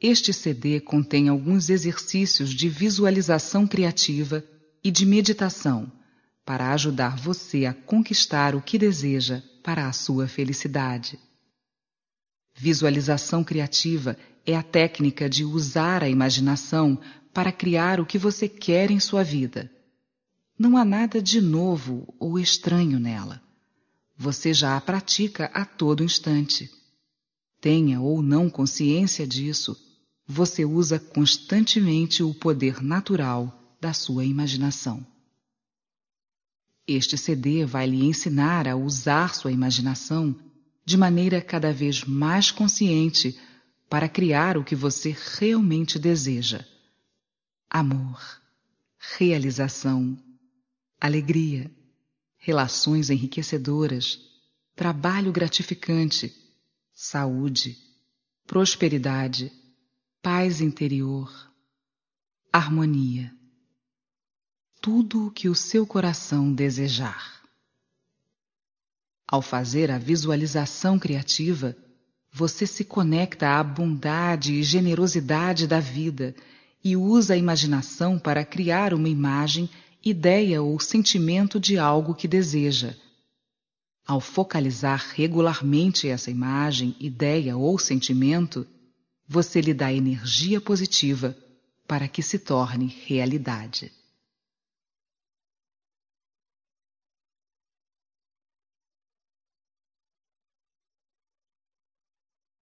Este CD contém alguns exercícios de visualização criativa e de meditação para ajudar você a conquistar o que deseja para a sua felicidade. Visualização criativa é a técnica de usar a imaginação para criar o que você quer em sua vida. Não há nada de novo ou estranho nela. Você já a pratica a todo instante. Tenha ou não consciência disso, você usa constantemente o poder natural da sua imaginação. Este CD vai lhe ensinar a usar sua imaginação de maneira cada vez mais consciente para criar o que você realmente deseja: amor, realização, alegria, relações enriquecedoras, trabalho gratificante, saúde, prosperidade, paz interior, harmonia tudo o que o seu coração desejar. Ao fazer a visualização criativa, você se conecta à bondade e generosidade da vida e usa a imaginação para criar uma imagem, ideia ou sentimento de algo que deseja. Ao focalizar regularmente essa imagem, ideia ou sentimento, você lhe dá energia positiva para que se torne realidade.